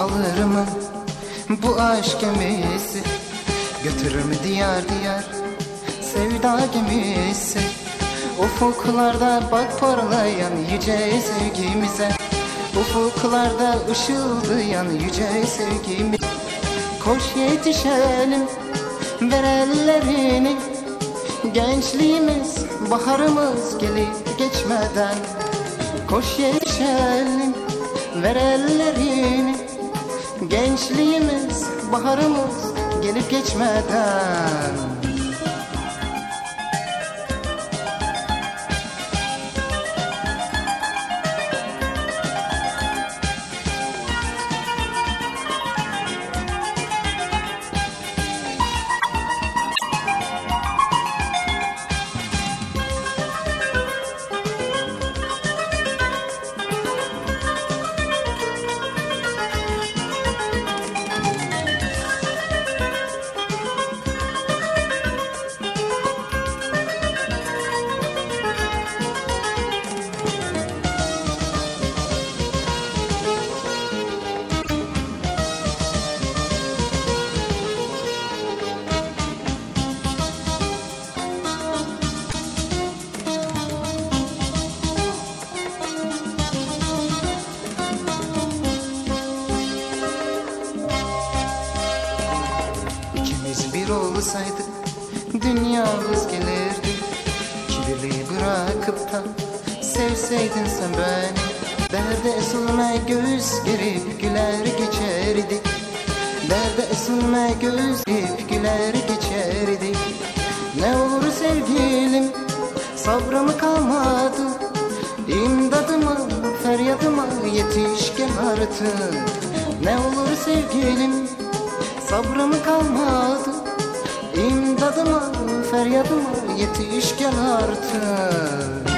alır mı bu aşk gemisi? Götürür mü diyar diyar sevda gemisi? Ufuklarda bak parlayan yüce sevgimize. Ufuklarda ışıldayan yüce sevgimiz Koş yetişelim ver ellerini. Gençliğimiz baharımız gelip geçmeden. Koş yetişelim ver ellerini Gençliğimiz baharımız gelip geçmeden bir olsaydık dünyamız gelirdi. Kibirliği bırakıp da sevseydin sen beni Derde esulme göğüs gerip güler geçerdik Derde esulme göğüs gerip güler geçerdik Ne olur sevgilim sabrımı kalmadı. İmdadıma feryadıma yetiş gel artık. Ne olur sevgilim Sabrım kalmadı İmdadıma feryadıma yetiş gel artık